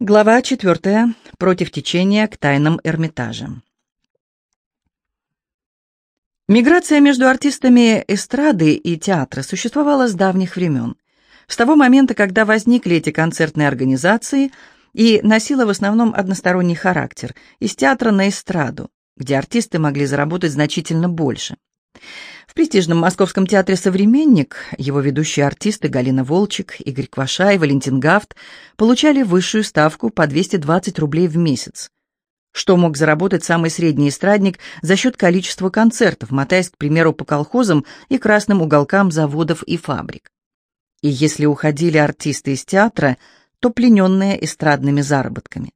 Глава четвертая. Против течения к тайнам Эрмитажа. Миграция между артистами эстрады и театра существовала с давних времен. С того момента, когда возникли эти концертные организации и носила в основном односторонний характер, из театра на эстраду, где артисты могли заработать значительно больше. В престижном Московском театре «Современник» его ведущие артисты Галина Волчек, Игорь Кваша и Валентин Гафт получали высшую ставку по 220 рублей в месяц. Что мог заработать самый средний эстрадник за счет количества концертов, мотаясь, к примеру, по колхозам и красным уголкам заводов и фабрик. И если уходили артисты из театра, то плененные эстрадными заработками.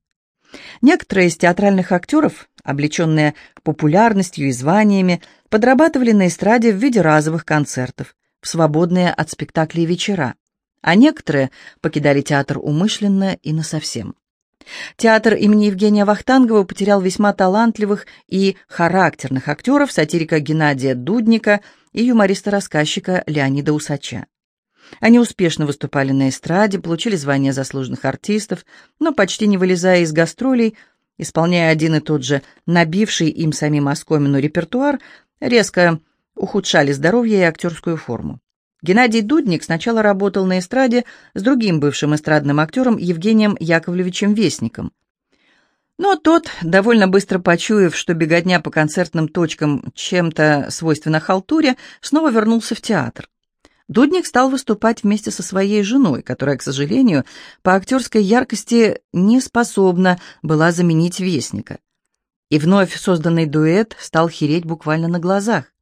Некоторые из театральных актеров, облеченные популярностью и званиями, подрабатывали на эстраде в виде разовых концертов, в свободные от спектаклей вечера, а некоторые покидали театр умышленно и насовсем. Театр имени Евгения Вахтангова потерял весьма талантливых и характерных актеров, сатирика Геннадия Дудника и юмориста-рассказчика Леонида Усача. Они успешно выступали на эстраде, получили звание заслуженных артистов, но почти не вылезая из гастролей, исполняя один и тот же набивший им самим оскомину репертуар, резко ухудшали здоровье и актерскую форму. Геннадий Дудник сначала работал на эстраде с другим бывшим эстрадным актером Евгением Яковлевичем Вестником. Но тот, довольно быстро почуяв, что беготня по концертным точкам чем-то свойственна халтуре, снова вернулся в театр. Дудник стал выступать вместе со своей женой, которая, к сожалению, по актерской яркости не способна была заменить Вестника. И вновь созданный дуэт стал хереть буквально на глазах.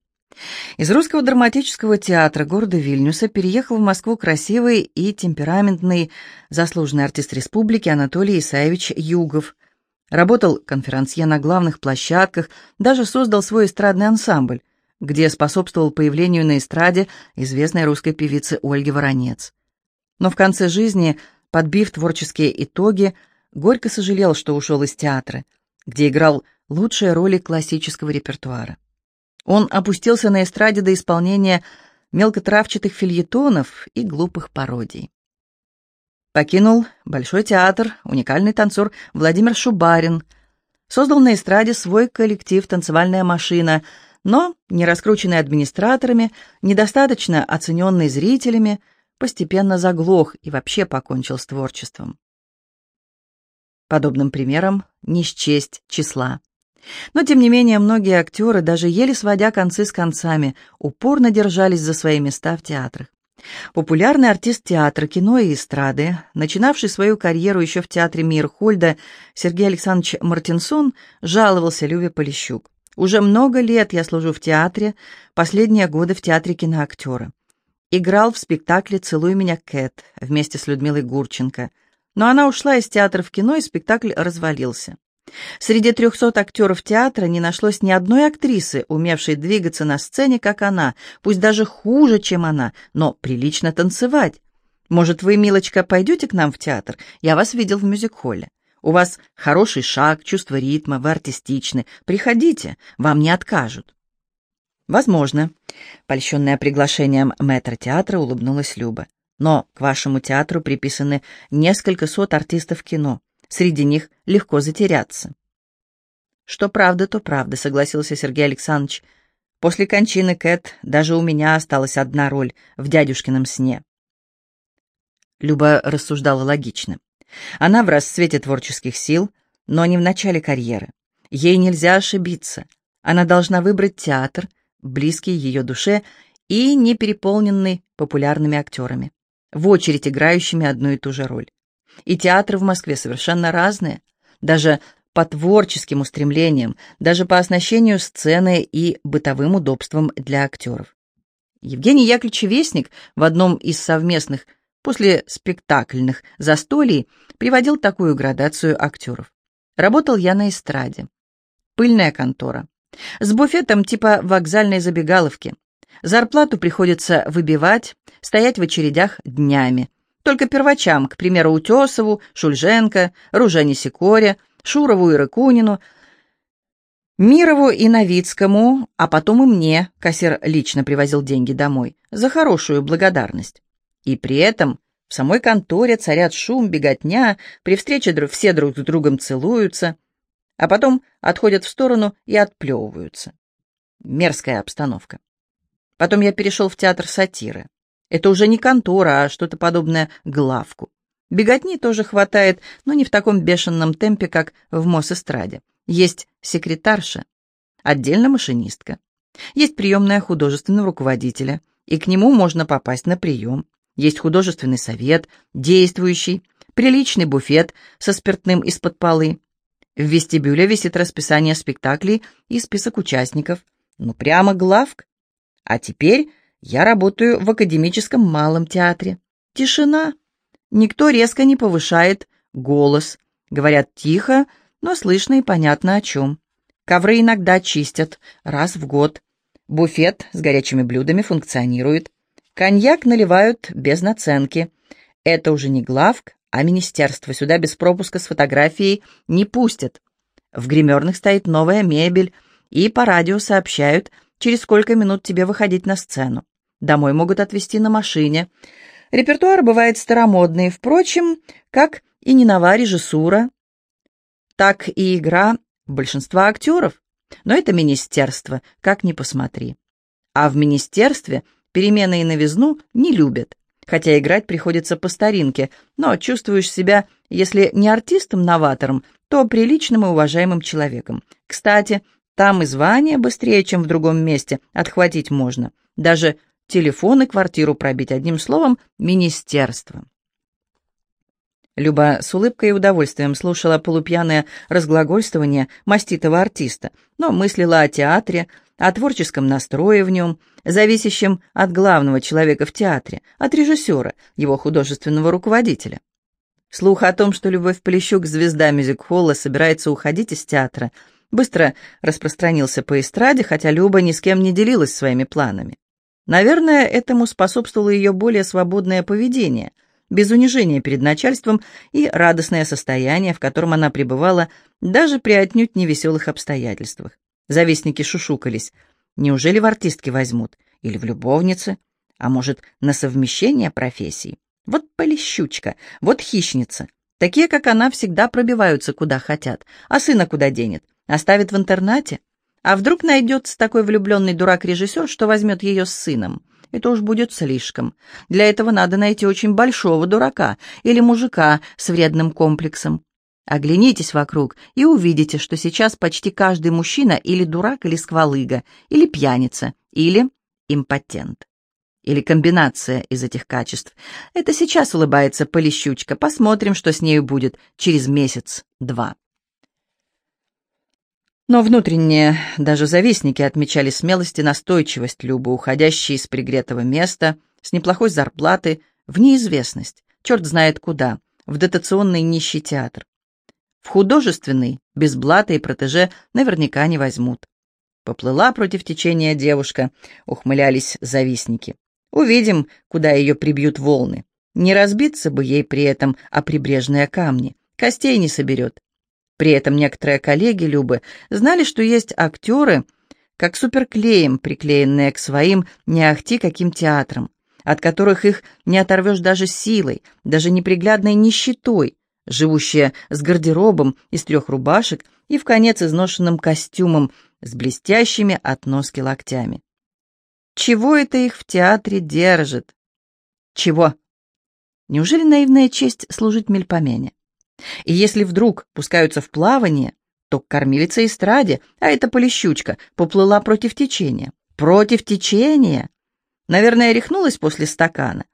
Из русского драматического театра города Вильнюса переехал в Москву красивый и темпераментный заслуженный артист республики Анатолий Исаевич Югов. Работал конферансье на главных площадках, даже создал свой эстрадный ансамбль где способствовал появлению на эстраде известной русской певицы Ольги Воронец. Но в конце жизни, подбив творческие итоги, горько сожалел, что ушел из театра, где играл лучшие роли классического репертуара. Он опустился на эстраде до исполнения мелкотравчатых фильетонов и глупых пародий. Покинул Большой театр уникальный танцор Владимир Шубарин, создал на эстраде свой коллектив «Танцевальная машина», но, не раскрученный администраторами, недостаточно оцененный зрителями, постепенно заглох и вообще покончил с творчеством. Подобным примером не счесть числа. Но, тем не менее, многие актеры, даже еле сводя концы с концами, упорно держались за свои места в театрах. Популярный артист театра, кино и эстрады, начинавший свою карьеру еще в театре Мирхольда, Сергей Александрович Мартинсон, жаловался Любе Полищук. Уже много лет я служу в театре, последние годы в театре киноактера. Играл в спектакле «Целуй меня, Кэт» вместе с Людмилой Гурченко. Но она ушла из театра в кино, и спектакль развалился. Среди трехсот актеров театра не нашлось ни одной актрисы, умевшей двигаться на сцене, как она, пусть даже хуже, чем она, но прилично танцевать. Может, вы, милочка, пойдете к нам в театр? Я вас видел в мюзик-холле. У вас хороший шаг, чувство ритма, вы артистичны. Приходите, вам не откажут». «Возможно», — польщенная приглашением мэтра театра улыбнулась Люба. «Но к вашему театру приписаны несколько сот артистов кино. Среди них легко затеряться». «Что правда, то правда», — согласился Сергей Александрович. «После кончины Кэт даже у меня осталась одна роль в дядюшкином сне». Люба рассуждала логично. Она в расцвете творческих сил, но не в начале карьеры. Ей нельзя ошибиться. Она должна выбрать театр, близкий ее душе и не переполненный популярными актерами, в очередь играющими одну и ту же роль. И театры в Москве совершенно разные, даже по творческим устремлениям, даже по оснащению сцены и бытовым удобствам для актеров. Евгений Яковлевич Вестник в одном из совместных после спектакльных застолий приводил такую градацию актеров. Работал я на эстраде. Пыльная контора. С буфетом типа вокзальной забегаловки. Зарплату приходится выбивать, стоять в очередях днями. Только первачам, к примеру, Утесову, Шульженко, Ружене Сикоре, Шурову и Рыкунину, Мирову и Новицкому, а потом и мне, кассир лично привозил деньги домой, за хорошую благодарность. И при этом В самой конторе царят шум, беготня, при встрече все друг с другом целуются, а потом отходят в сторону и отплевываются. Мерзкая обстановка. Потом я перешел в театр сатиры. Это уже не контора, а что-то подобное главку. Беготни тоже хватает, но не в таком бешеном темпе, как в Мосэстраде. Есть секретарша, отдельно машинистка. Есть приемная художественного руководителя, и к нему можно попасть на прием. Есть художественный совет, действующий, приличный буфет со спиртным из-под полы. В вестибюле висит расписание спектаклей и список участников. Ну, прямо главк. А теперь я работаю в академическом малом театре. Тишина. Никто резко не повышает голос. Говорят тихо, но слышно и понятно о чем. Ковры иногда чистят, раз в год. Буфет с горячими блюдами функционирует. Коньяк наливают без наценки. Это уже не главк, а министерство. Сюда без пропуска с фотографией не пустят. В гримерных стоит новая мебель, и по радио сообщают, через сколько минут тебе выходить на сцену. Домой могут отвезти на машине. Репертуар бывает старомодный, впрочем, как и не нова режиссура, так и игра большинства актеров. Но это министерство, как ни посмотри. А в министерстве перемены и новизну не любят, хотя играть приходится по старинке, но чувствуешь себя, если не артистом-новатором, то приличным и уважаемым человеком. Кстати, там и звание быстрее, чем в другом месте, отхватить можно. Даже телефон и квартиру пробить, одним словом, министерство. Люба с улыбкой и удовольствием слушала полупьяное разглагольствование маститого артиста, но мыслила о театре, о творческом настрое в нем, зависящем от главного человека в театре, от режиссера, его художественного руководителя. Слух о том, что Любовь Полищук, звезда мюзик-холла, собирается уходить из театра, быстро распространился по эстраде, хотя Люба ни с кем не делилась своими планами. Наверное, этому способствовало ее более свободное поведение – без унижения перед начальством и радостное состояние, в котором она пребывала даже при отнюдь невеселых обстоятельствах. Завистники шушукались. Неужели в артистки возьмут? Или в любовницы? А может, на совмещение профессий? Вот полищучка, вот хищница. Такие, как она, всегда пробиваются куда хотят. А сына куда денет? Оставит в интернате? А вдруг найдется такой влюбленный дурак-режиссер, что возьмет ее с сыном? это уж будет слишком. Для этого надо найти очень большого дурака или мужика с вредным комплексом. Оглянитесь вокруг и увидите, что сейчас почти каждый мужчина или дурак, или сквалыга, или пьяница, или импотент. Или комбинация из этих качеств. Это сейчас улыбается Полищучка. Посмотрим, что с нею будет через месяц-два. Но внутренние, даже завистники отмечали смелость и настойчивость Любы, уходящей из пригретого места, с неплохой зарплаты, в неизвестность, черт знает куда, в дотационный нищий театр. В художественный, без блата и протеже, наверняка не возьмут. Поплыла против течения девушка, ухмылялись завистники. Увидим, куда ее прибьют волны. Не разбиться бы ей при этом о прибрежные камни, костей не соберет. При этом некоторые коллеги Любы знали, что есть актеры, как суперклеем, приклеенные к своим не ахти каким театрам, от которых их не оторвешь даже силой, даже неприглядной нищетой, живущие с гардеробом из трех рубашек и в конец изношенным костюмом с блестящими от носки локтями. Чего это их в театре держит? Чего? Неужели наивная честь служить мельпомене? И если вдруг пускаются в плавание, то кормилица эстраде, а эта полищучка, поплыла против течения. Против течения! Наверное, рехнулась после стакана.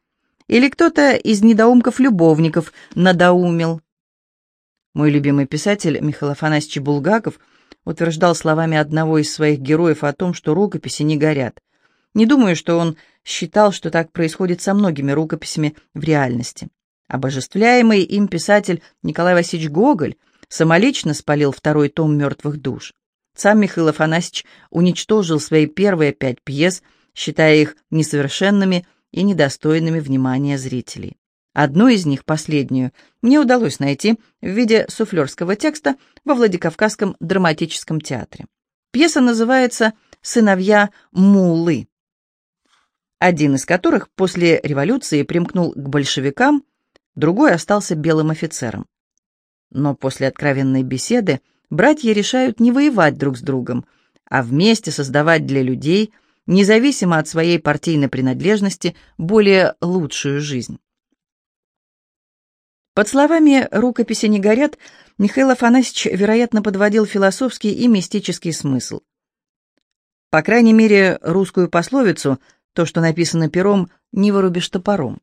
Или кто-то из недоумков-любовников надоумил. Мой любимый писатель Михаил Афанасьевич Булгаков утверждал словами одного из своих героев о том, что рукописи не горят. Не думаю, что он считал, что так происходит со многими рукописями в реальности. Обожествляемый им писатель Николай Васильевич Гоголь самолично спалил второй том «Мертвых душ». Сам Михаил Афанасьевич уничтожил свои первые пять пьес, считая их несовершенными и недостойными внимания зрителей. Одну из них, последнюю, мне удалось найти в виде суфлерского текста во Владикавказском драматическом театре. Пьеса называется «Сыновья Мулы», один из которых после революции примкнул к большевикам – другой остался белым офицером. Но после откровенной беседы братья решают не воевать друг с другом, а вместе создавать для людей, независимо от своей партийной принадлежности, более лучшую жизнь. Под словами «рукописи не горят» Михаил Афанасьевич, вероятно, подводил философский и мистический смысл. По крайней мере, русскую пословицу «то, что написано пером, не вырубишь топором».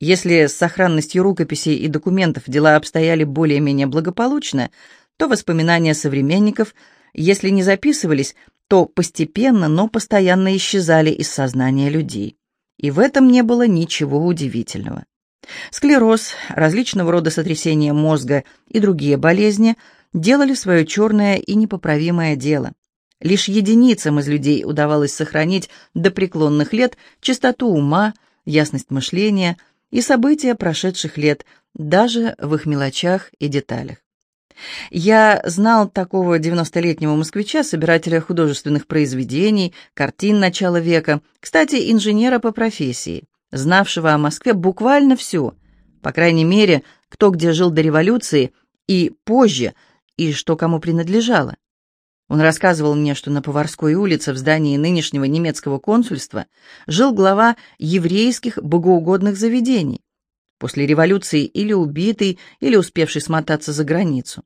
Если с сохранностью рукописей и документов дела обстояли более-менее благополучно, то воспоминания современников, если не записывались, то постепенно, но постоянно исчезали из сознания людей. И в этом не было ничего удивительного. Склероз, различного рода сотрясения мозга и другие болезни делали свое черное и непоправимое дело. Лишь единицам из людей удавалось сохранить до преклонных лет чистоту ума, ясность мышления и события прошедших лет, даже в их мелочах и деталях. Я знал такого девяностолетнего москвича, собирателя художественных произведений, картин начала века, кстати, инженера по профессии знавшего о Москве буквально все, по крайней мере, кто где жил до революции и позже, и что кому принадлежало. Он рассказывал мне, что на Поварской улице в здании нынешнего немецкого консульства жил глава еврейских богоугодных заведений, после революции или убитый, или успевший смотаться за границу.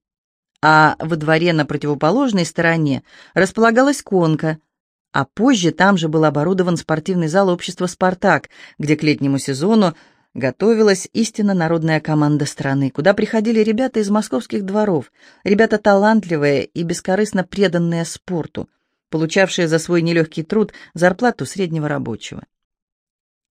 А во дворе на противоположной стороне располагалась конка – а позже там же был оборудован спортивный зал общества «Спартак», где к летнему сезону готовилась истинно народная команда страны, куда приходили ребята из московских дворов, ребята талантливые и бескорыстно преданные спорту, получавшие за свой нелегкий труд зарплату среднего рабочего.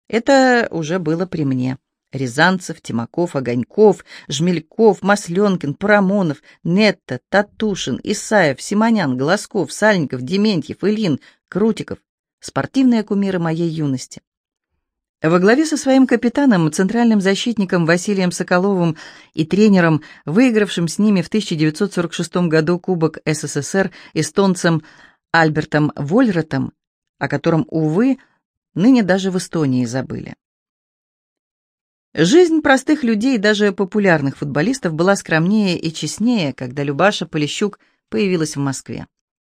Это уже было при мне. Рязанцев, Тимаков, Огоньков, Жмельков, Масленкин, Парамонов, Нетта, Татушин, Исаев, Симонян, Голосков, Сальников, Дементьев, Илин, Крутиков, спортивные кумиры моей юности. Во главе со своим капитаном, центральным защитником Василием Соколовым и тренером, выигравшим с ними в 1946 году Кубок СССР эстонцем Альбертом Вольротом, о котором, увы, ныне даже в Эстонии забыли. Жизнь простых людей, даже популярных футболистов, была скромнее и честнее, когда Любаша Полищук появилась в Москве.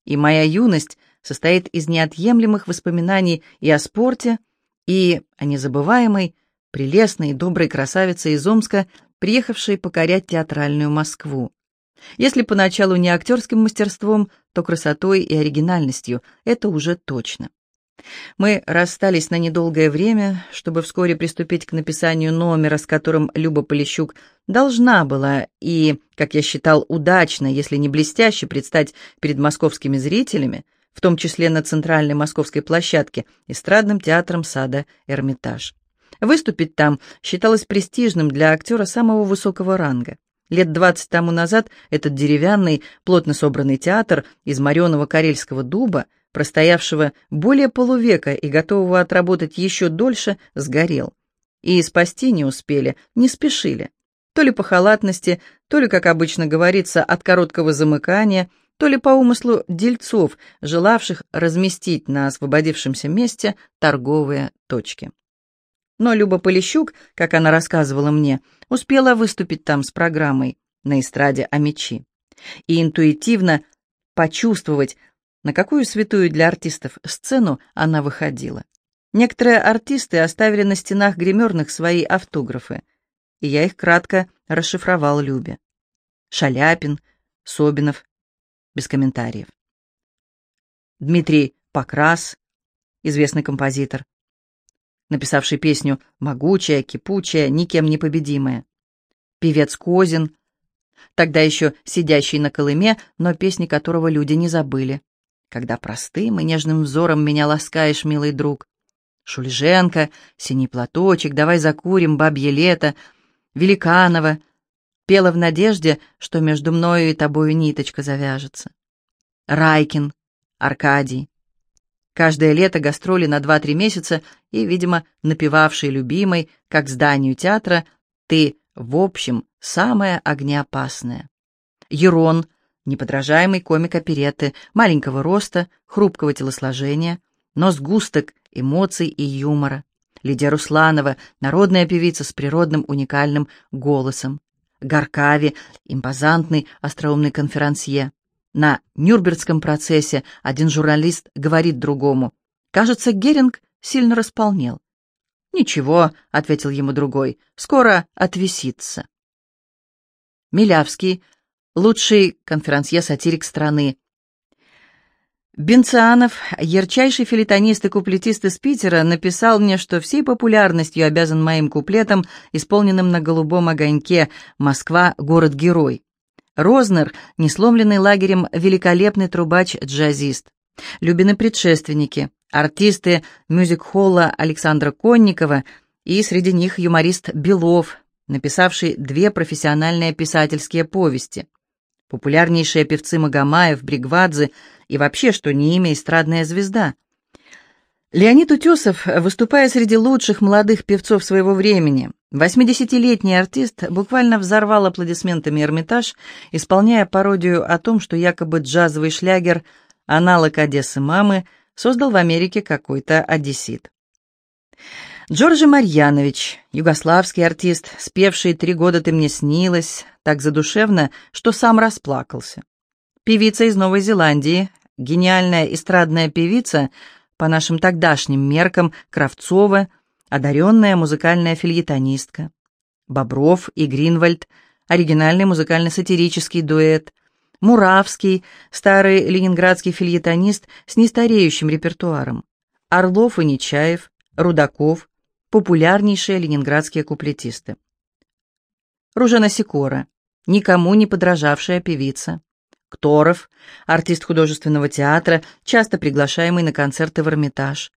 И моя юность состоит из неотъемлемых воспоминаний и о спорте, и о незабываемой, прелестной и доброй красавице из Омска, приехавшей покорять театральную Москву. Если поначалу не актерским мастерством, то красотой и оригинальностью, это уже точно. Мы расстались на недолгое время, чтобы вскоре приступить к написанию номера, с которым Люба Полищук должна была и, как я считал, удачно, если не блестяще, предстать перед московскими зрителями – в том числе на центральной московской площадке, эстрадным театром сада «Эрмитаж». Выступить там считалось престижным для актера самого высокого ранга. Лет двадцать тому назад этот деревянный, плотно собранный театр из мореного карельского дуба, простоявшего более полувека и готового отработать еще дольше, сгорел. И спасти не успели, не спешили. То ли по халатности, то ли, как обычно говорится, от короткого замыкания – то ли по умыслу дельцов, желавших разместить на освободившемся месте торговые точки. Но Люба Полищук, как она рассказывала мне, успела выступить там с программой на эстраде о мечи и интуитивно почувствовать, на какую святую для артистов сцену она выходила. Некоторые артисты оставили на стенах гримерных свои автографы, и я их кратко расшифровал Любе. Шаляпин, Собинов, без комментариев. Дмитрий Покрас, известный композитор, написавший песню «Могучая, кипучая, никем не победимая». Певец Козин, тогда еще сидящий на Колыме, но песни которого люди не забыли. Когда простым и нежным взором меня ласкаешь, милый друг. Шульженко, синий платочек, давай закурим, бабье лето, Великанова, Пела в надежде, что между мною и тобою ниточка завяжется. Райкин, Аркадий. Каждое лето гастроли на два-три месяца и, видимо, напевавший любимой, как зданию театра, ты, в общем, самая огнеопасная. Ерон, неподражаемый комик оперетты, маленького роста, хрупкого телосложения, но сгусток эмоций и юмора. Лидия Русланова, народная певица с природным уникальным голосом. Гаркави, импозантный, остроумный конферансье. На Нюрнбергском процессе один журналист говорит другому. «Кажется, Геринг сильно располнел». «Ничего», — ответил ему другой, — «скоро отвисится». Милявский, лучший конферансье-сатирик страны, Бенцианов, ярчайший филитонист и куплетист из Питера, написал мне, что всей популярностью обязан моим куплетам, исполненным на голубом огоньке «Москва — город-герой». Рознер, несломленный лагерем великолепный трубач-джазист. Любины предшественники, артисты мюзик-холла Александра Конникова и среди них юморист Белов, написавший две профессиональные писательские повести. Популярнейшие певцы Магомаев, Бригвадзе — и вообще, что не имя эстрадная звезда. Леонид Утесов, выступая среди лучших молодых певцов своего времени, 80-летний артист буквально взорвал аплодисментами Эрмитаж, исполняя пародию о том, что якобы джазовый шлягер, аналог Одессы мамы, создал в Америке какой-то одессит. Джорджи Марьянович, югославский артист, спевший «Три года ты мне снилась», так задушевно, что сам расплакался. Певица из Новой Зеландии, гениальная эстрадная певица, по нашим тогдашним меркам, Кравцова, одаренная музыкальная фильетонистка. Бобров и Гринвальд, оригинальный музыкально-сатирический дуэт. Муравский, старый ленинградский фильетонист с нестареющим репертуаром. Орлов и Нечаев, Рудаков, популярнейшие ленинградские куплетисты. Ружена Сикора, никому не подражавшая певица. Кторов, артист художественного театра, часто приглашаемый на концерты в Эрмитаж.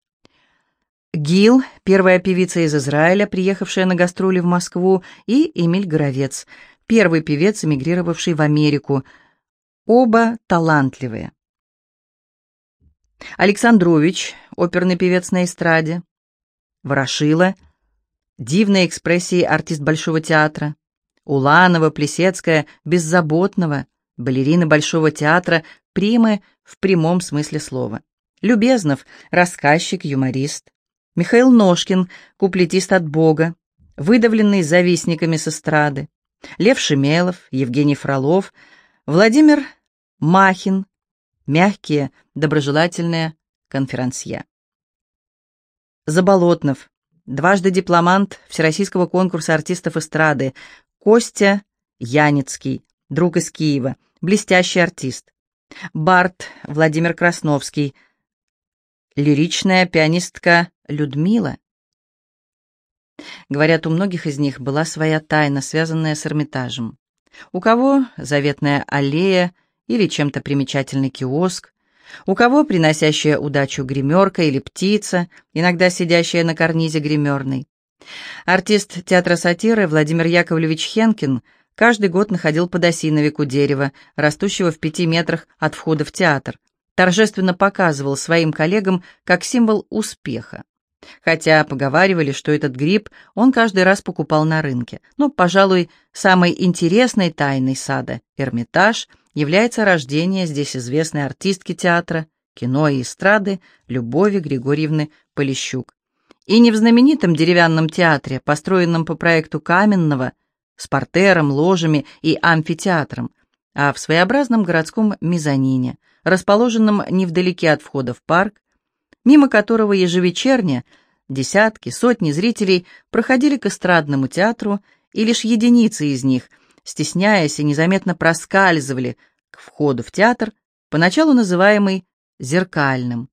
Гил, первая певица из Израиля, приехавшая на гастроли в Москву, и Эмиль Горовец, первый певец, эмигрировавший в Америку. Оба талантливые. Александрович, оперный певец на эстраде. Ворошила, дивной экспрессии артист Большого театра. Уланова, Плесецкая, Беззаботного – балерины Большого театра, примы в прямом смысле слова. Любезнов, рассказчик, юморист. Михаил Ножкин, куплетист от Бога, выдавленный завистниками с эстрады. Лев Шемелов, Евгений Фролов, Владимир Махин, мягкие, доброжелательные конферансье. Заболотнов, дважды дипломант Всероссийского конкурса артистов эстрады, Костя Яницкий, друг из Киева, блестящий артист. Барт Владимир Красновский, лиричная пианистка Людмила. Говорят, у многих из них была своя тайна, связанная с Эрмитажем. У кого заветная аллея или чем-то примечательный киоск, у кого приносящая удачу гримерка или птица, иногда сидящая на карнизе гримерной. Артист театра сатиры Владимир Яковлевич Хенкин – каждый год находил подосиновик у дерева, растущего в пяти метрах от входа в театр, торжественно показывал своим коллегам как символ успеха. Хотя поговаривали, что этот гриб он каждый раз покупал на рынке. Но, пожалуй, самой интересной тайной сада «Эрмитаж» является рождение здесь известной артистки театра, кино и эстрады Любови Григорьевны Полищук. И не в знаменитом деревянном театре, построенном по проекту Каменного, с портером, ложами и амфитеатром, а в своеобразном городском мезонине, расположенном невдалеке от входа в парк, мимо которого ежевечерне десятки, сотни зрителей проходили к эстрадному театру, и лишь единицы из них, стесняясь и незаметно проскальзывали к входу в театр, поначалу называемый «зеркальным»,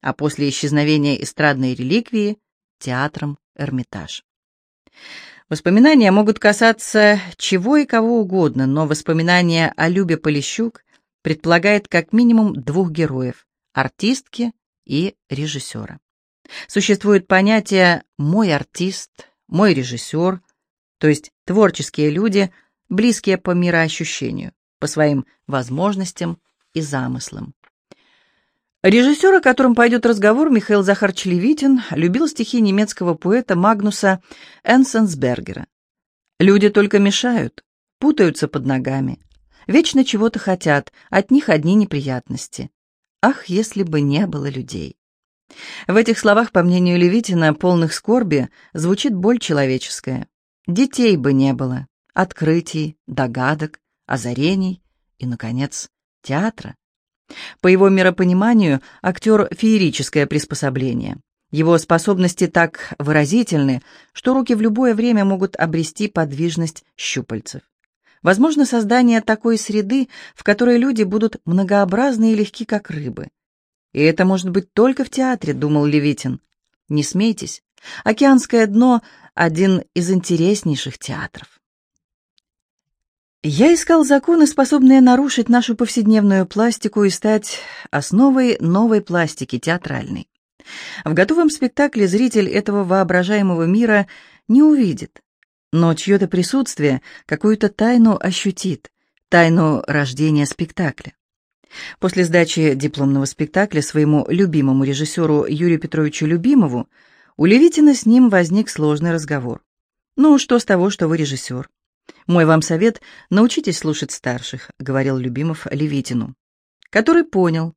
а после исчезновения эстрадной реликвии — театром Эрмитаж. Воспоминания могут касаться чего и кого угодно, но воспоминание о Любе Полищук предполагает как минимум двух героев – артистки и режиссера. Существует понятие «мой артист», «мой режиссер», то есть творческие люди, близкие по мироощущению, по своим возможностям и замыслам. Режиссер, о котором пойдет разговор, Михаил Захарович Левитин, любил стихи немецкого поэта Магнуса Энсенсбергера. «Люди только мешают, путаются под ногами, вечно чего-то хотят, от них одни неприятности. Ах, если бы не было людей!» В этих словах, по мнению Левитина, полных скорби, звучит боль человеческая. Детей бы не было, открытий, догадок, озарений и, наконец, театра. По его миропониманию, актер — феерическое приспособление. Его способности так выразительны, что руки в любое время могут обрести подвижность щупальцев. Возможно создание такой среды, в которой люди будут многообразны и легки, как рыбы. И это может быть только в театре, думал Левитин. Не смейтесь. Океанское дно — один из интереснейших театров. Я искал законы, способные нарушить нашу повседневную пластику и стать основой новой пластики, театральной. В готовом спектакле зритель этого воображаемого мира не увидит, но чье-то присутствие какую-то тайну ощутит, тайну рождения спектакля. После сдачи дипломного спектакля своему любимому режиссеру Юрию Петровичу Любимову у Левитина с ним возник сложный разговор. «Ну, что с того, что вы режиссер? Мой вам совет — научитесь слушать старших», — говорил Любимов Левитину. Который понял.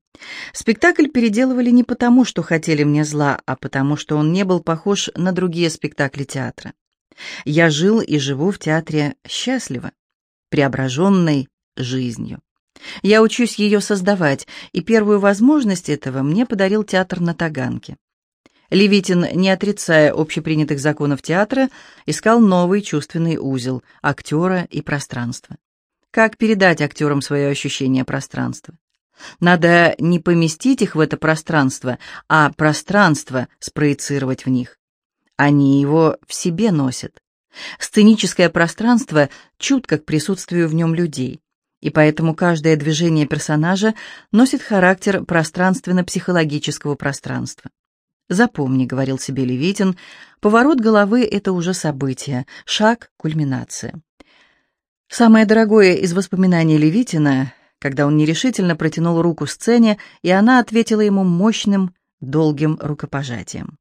Спектакль переделывали не потому, что хотели мне зла, а потому, что он не был похож на другие спектакли театра. Я жил и живу в театре счастливо, преображенной жизнью. Я учусь ее создавать, и первую возможность этого мне подарил театр на Таганке. Левитин, не отрицая общепринятых законов театра, искал новый чувственный узел — актера и пространства. Как передать актерам свое ощущение пространства? Надо не поместить их в это пространство, а пространство спроецировать в них. Они его в себе носят. Сценическое пространство чутко к присутствию в нем людей и поэтому каждое движение персонажа носит характер пространственно-психологического пространства. «Запомни», — говорил себе Левитин, — «поворот головы — это уже событие, шаг — кульминация». Самое дорогое из воспоминаний Левитина, когда он нерешительно протянул руку сцене, и она ответила ему мощным, долгим рукопожатием.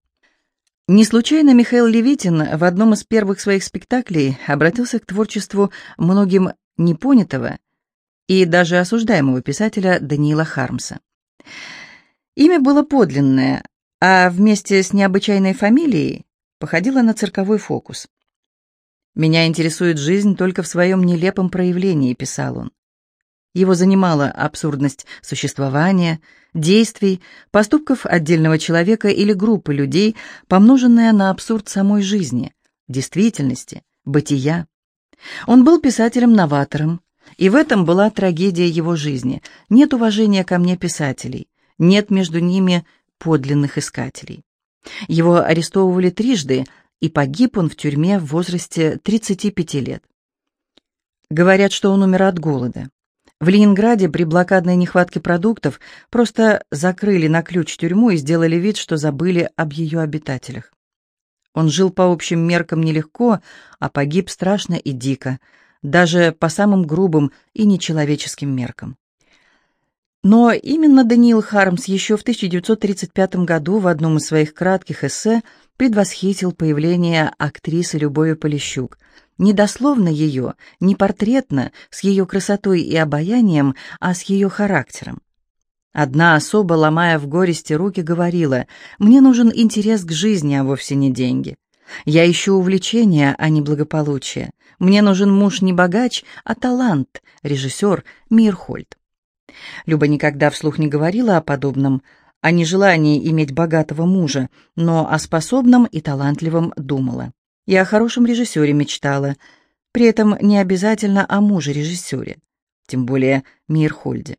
Не случайно Михаил Левитин в одном из первых своих спектаклей обратился к творчеству многим непонятого и даже осуждаемого писателя Даниила Хармса. Имя было подлинное, а вместе с необычайной фамилией походило на цирковой фокус. «Меня интересует жизнь только в своем нелепом проявлении», — писал он. Его занимала абсурдность существования, действий, поступков отдельного человека или группы людей, помноженная на абсурд самой жизни, действительности, бытия. Он был писателем-новатором, и в этом была трагедия его жизни. Нет уважения ко мне писателей, нет между ними подлинных искателей. Его арестовывали трижды, и погиб он в тюрьме в возрасте 35 лет. Говорят, что он умер от голода. В Ленинграде при блокадной нехватке продуктов просто закрыли на ключ тюрьму и сделали вид, что забыли об ее обитателях. Он жил по общим меркам нелегко, а погиб страшно и дико, даже по самым грубым и нечеловеческим меркам. Но именно Даниил Хармс еще в 1935 году в одном из своих кратких эссе предвосхитил появление актрисы Любови Полищук. Не дословно ее, не портретно, с ее красотой и обаянием, а с ее характером. Одна особа, ломая в горести руки, говорила, «Мне нужен интерес к жизни, а вовсе не деньги. Я ищу увлечения, а не благополучие. Мне нужен муж не богач, а талант, режиссер Мирхольд. Люба никогда вслух не говорила о подобном, о нежелании иметь богатого мужа, но о способном и талантливом думала. И о хорошем режиссере мечтала, при этом не обязательно о муже-режиссере, тем более Мирхольде.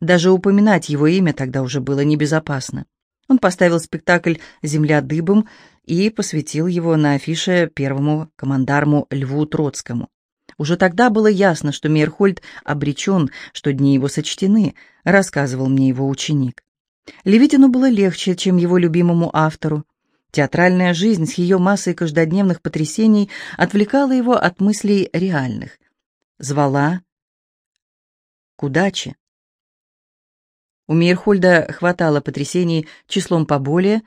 Даже упоминать его имя тогда уже было небезопасно. Он поставил спектакль «Земля дыбом» и посвятил его на афише первому командарму Льву Троцкому. Уже тогда было ясно, что Мейерхольд обречен, что дни его сочтены, рассказывал мне его ученик. Левитину было легче, чем его любимому автору. Театральная жизнь с ее массой каждодневных потрясений отвлекала его от мыслей реальных. Звала к удаче. У Мейерхольда хватало потрясений числом поболее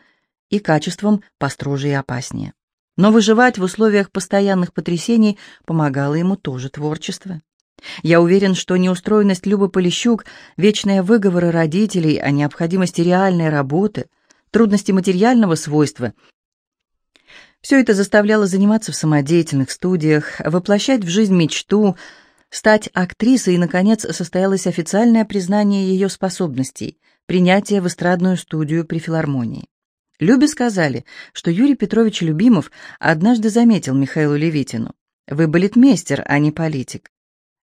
и качеством построже и опаснее. Но выживать в условиях постоянных потрясений помогало ему тоже творчество. Я уверен, что неустроенность Любы Полищук, вечные выговоры родителей о необходимости реальной работы, трудности материального свойства. Все это заставляло заниматься в самодеятельных студиях, воплощать в жизнь мечту, стать актрисой, и, наконец, состоялось официальное признание ее способностей, принятие в эстрадную студию при филармонии. Любе сказали, что Юрий Петрович Любимов однажды заметил Михаилу Левитину. «Вы балетмейстер, а не политик».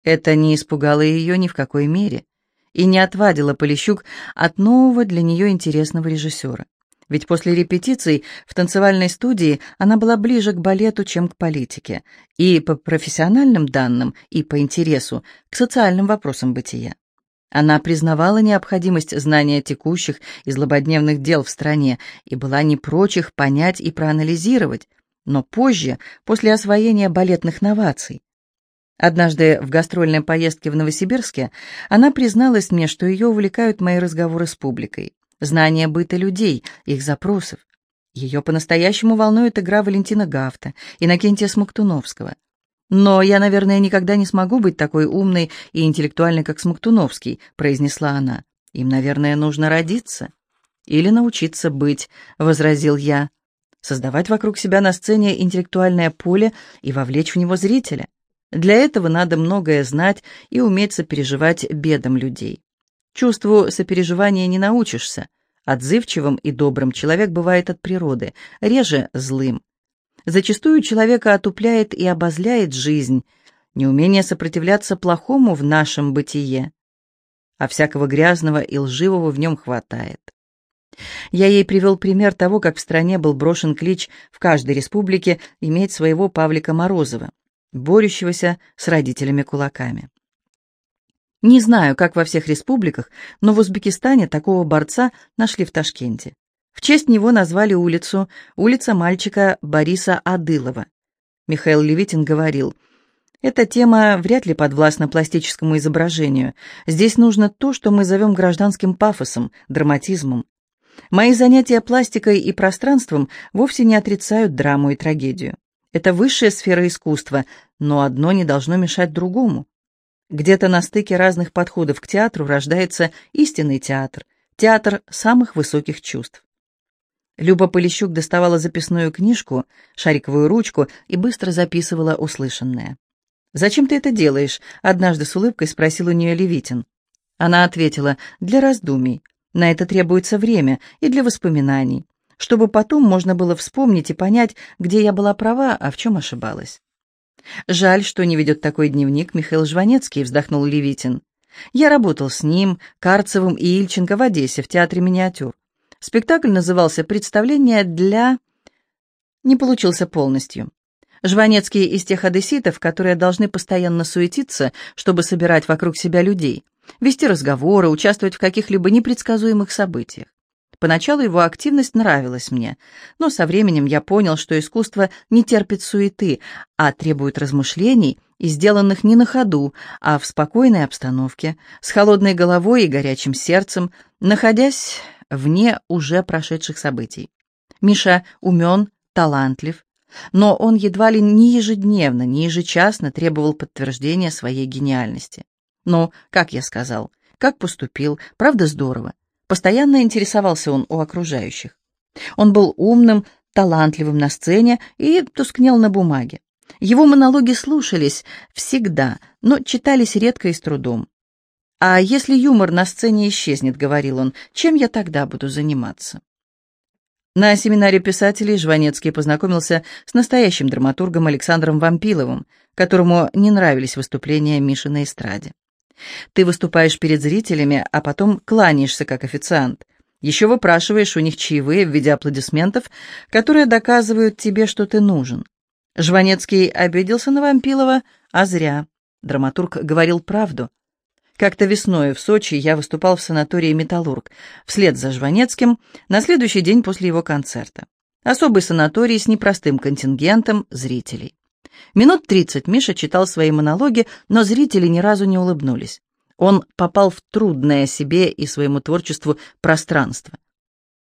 Это не испугало ее ни в какой мере и не отвадило Полищук от нового для нее интересного режиссера. Ведь после репетиций в танцевальной студии она была ближе к балету, чем к политике, и по профессиональным данным, и по интересу, к социальным вопросам бытия. Она признавала необходимость знания текущих и злободневных дел в стране и была не прочь их понять и проанализировать, но позже, после освоения балетных новаций. Однажды в гастрольной поездке в Новосибирске она призналась мне, что ее увлекают мои разговоры с публикой, знание быта людей, их запросов. Ее по-настоящему волнует игра Валентина Гафта, Иннокентия Смоктуновского – «Но я, наверное, никогда не смогу быть такой умной и интеллектуальной, как Смоктуновский», — произнесла она. «Им, наверное, нужно родиться». «Или научиться быть», — возразил я. «Создавать вокруг себя на сцене интеллектуальное поле и вовлечь в него зрителя. Для этого надо многое знать и уметь сопереживать бедам людей. Чувству сопереживания не научишься. Отзывчивым и добрым человек бывает от природы, реже злым. Зачастую человека отупляет и обозляет жизнь, неумение сопротивляться плохому в нашем бытие, а всякого грязного и лживого в нем хватает. Я ей привел пример того, как в стране был брошен клич в каждой республике иметь своего Павлика Морозова, борющегося с родителями-кулаками. Не знаю, как во всех республиках, но в Узбекистане такого борца нашли в Ташкенте. В честь него назвали улицу, улица мальчика Бориса Адылова. Михаил Левитин говорил, «Эта тема вряд ли подвластна пластическому изображению. Здесь нужно то, что мы зовем гражданским пафосом, драматизмом. Мои занятия пластикой и пространством вовсе не отрицают драму и трагедию. Это высшая сфера искусства, но одно не должно мешать другому. Где-то на стыке разных подходов к театру рождается истинный театр, театр самых высоких чувств. Люба Полищук доставала записную книжку, шариковую ручку и быстро записывала услышанное. «Зачем ты это делаешь?» — однажды с улыбкой спросил у нее Левитин. Она ответила, «Для раздумий. На это требуется время и для воспоминаний, чтобы потом можно было вспомнить и понять, где я была права, а в чем ошибалась». «Жаль, что не ведет такой дневник Михаил Жванецкий», — вздохнул Левитин. «Я работал с ним, Карцевым и Ильченко в Одессе в театре миниатюр. Спектакль назывался «Представление для...» Не получился полностью. Жванецкий из тех одесситов, которые должны постоянно суетиться, чтобы собирать вокруг себя людей, вести разговоры, участвовать в каких-либо непредсказуемых событиях. Поначалу его активность нравилась мне, но со временем я понял, что искусство не терпит суеты, а требует размышлений и сделанных не на ходу, а в спокойной обстановке, с холодной головой и горячим сердцем, находясь вне уже прошедших событий. Миша умен, талантлив, но он едва ли не ежедневно, не ежечасно требовал подтверждения своей гениальности. Но, как я сказал, как поступил, правда здорово. Постоянно интересовался он у окружающих. Он был умным, талантливым на сцене и тускнел на бумаге. Его монологи слушались всегда, но читались редко и с трудом. «А если юмор на сцене исчезнет, — говорил он, — чем я тогда буду заниматься?» На семинаре писателей Жванецкий познакомился с настоящим драматургом Александром Вампиловым, которому не нравились выступления Миши на эстраде. «Ты выступаешь перед зрителями, а потом кланяешься как официант. Еще выпрашиваешь у них чаевые в виде аплодисментов, которые доказывают тебе, что ты нужен». Жванецкий обиделся на Вампилова, а зря. Драматург говорил правду. Как-то весной в Сочи я выступал в санатории «Металлург» вслед за Жванецким на следующий день после его концерта. Особый санаторий с непростым контингентом зрителей. Минут тридцать Миша читал свои монологи, но зрители ни разу не улыбнулись. Он попал в трудное себе и своему творчеству пространство.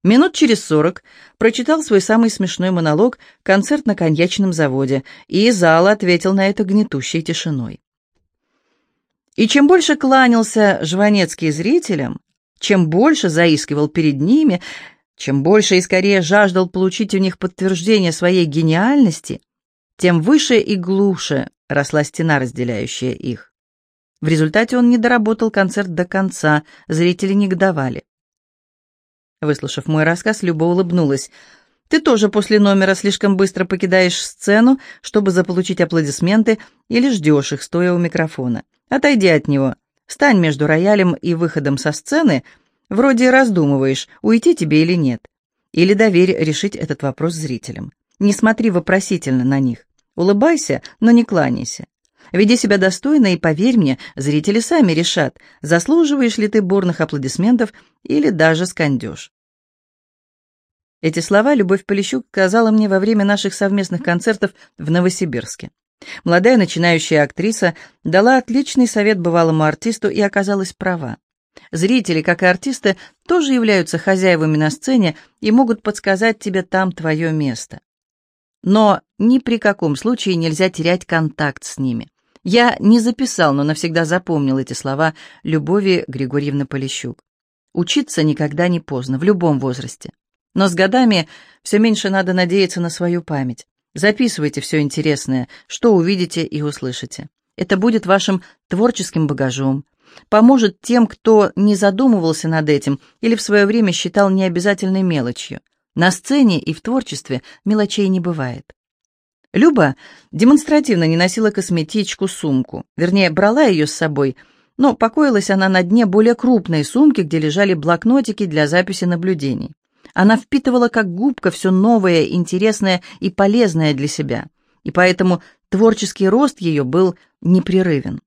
Минут через сорок прочитал свой самый смешной монолог «Концерт на коньячном заводе», и зал ответил на это гнетущей тишиной. И чем больше кланялся Жванецкий зрителям, чем больше заискивал перед ними, Чем больше и скорее жаждал получить у них подтверждение своей гениальности, тем выше и глуше росла стена, разделяющая их. В результате он не доработал концерт до конца, зрители негодовали. Выслушав мой рассказ, Люба улыбнулась. «Ты тоже после номера слишком быстро покидаешь сцену, чтобы заполучить аплодисменты, или ждешь их, стоя у микрофона. Отойди от него. Стань между роялем и выходом со сцены, вроде раздумываешь, уйти тебе или нет. Или доверь решить этот вопрос зрителям. Не смотри вопросительно на них. Улыбайся, но не кланяйся. Веди себя достойно и, поверь мне, зрители сами решат, заслуживаешь ли ты бурных аплодисментов или даже скандешь. Эти слова Любовь Полищук сказала мне во время наших совместных концертов в Новосибирске. Молодая начинающая актриса дала отличный совет бывалому артисту и оказалась права. Зрители, как и артисты, тоже являются хозяевами на сцене и могут подсказать тебе там твое место. Но ни при каком случае нельзя терять контакт с ними. Я не записал, но навсегда запомнил эти слова Любови Григорьевны Полищук. Учиться никогда не поздно, в любом возрасте. Но с годами все меньше надо надеяться на свою память. Записывайте все интересное, что увидите и услышите. Это будет вашим творческим багажом, поможет тем, кто не задумывался над этим или в свое время считал необязательной мелочью. На сцене и в творчестве мелочей не бывает. Люба демонстративно не носила косметичку, сумку. Вернее, брала ее с собой, но покоилась она на дне более крупной сумки, где лежали блокнотики для записи наблюдений. Она впитывала как губка все новое, интересное и полезное для себя, и поэтому творческий рост ее был непрерывен.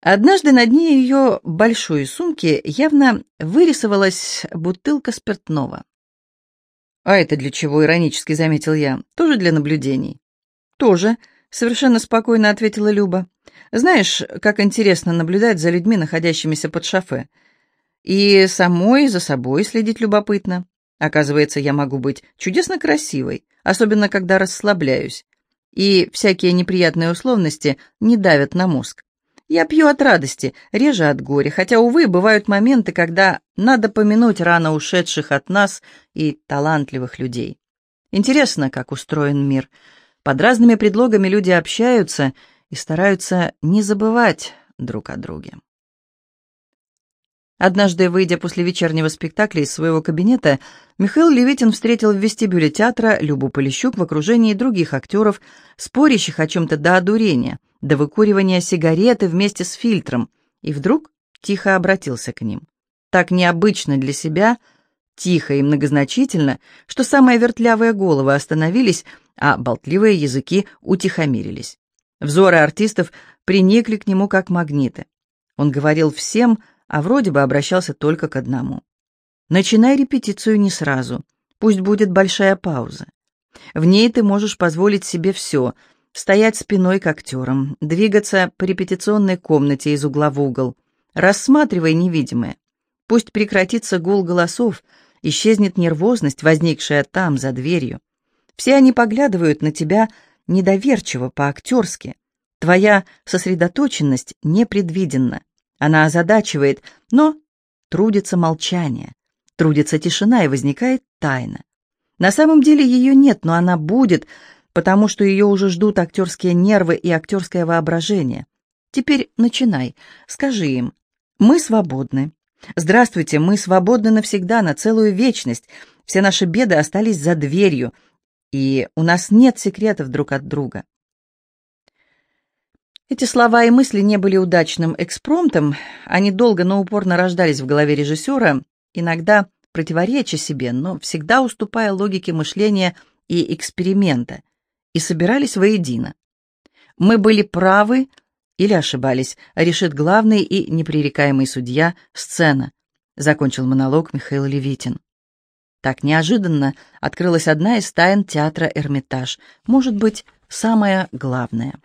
Однажды на дне ее большой сумки явно вырисовалась бутылка спиртного. «А это для чего?» — иронически заметил я. «Тоже для наблюдений?» «Тоже», — совершенно спокойно ответила Люба. «Знаешь, как интересно наблюдать за людьми, находящимися под шофе. И самой за собой следить любопытно. Оказывается, я могу быть чудесно красивой, особенно когда расслабляюсь. И всякие неприятные условности не давят на мозг. Я пью от радости, реже от горя, хотя, увы, бывают моменты, когда надо помянуть рано ушедших от нас и талантливых людей. Интересно, как устроен мир. Под разными предлогами люди общаются и стараются не забывать друг о друге. Однажды, выйдя после вечернего спектакля из своего кабинета, Михаил Левитин встретил в вестибюле театра Любу Полищук в окружении других актеров, спорящих о чем-то до одурения, до выкуривания сигареты вместе с фильтром, и вдруг тихо обратился к ним. Так необычно для себя, тихо и многозначительно, что самые вертлявые головы остановились, а болтливые языки утихомирились. Взоры артистов приникли к нему как магниты. Он говорил всем, а вроде бы обращался только к одному. Начинай репетицию не сразу, пусть будет большая пауза. В ней ты можешь позволить себе все — стоять спиной к актерам, двигаться по репетиционной комнате из угла в угол, рассматривай невидимое. Пусть прекратится гул голосов, исчезнет нервозность, возникшая там, за дверью. Все они поглядывают на тебя недоверчиво, по-актерски. Твоя сосредоточенность непредвиденна. Она озадачивает, но трудится молчание, трудится тишина и возникает тайна. На самом деле ее нет, но она будет, потому что ее уже ждут актерские нервы и актерское воображение. Теперь начинай, скажи им, мы свободны. Здравствуйте, мы свободны навсегда, на целую вечность. Все наши беды остались за дверью, и у нас нет секретов друг от друга. Эти слова и мысли не были удачным экспромтом, они долго, но упорно рождались в голове режиссера, иногда противореча себе, но всегда уступая логике мышления и эксперимента, и собирались воедино. Мы были правы или ошибались, решит главный и непререкаемый судья сцена, закончил монолог Михаил Левитин. Так неожиданно открылась одна из тайн театра «Эрмитаж», может быть, самая главная —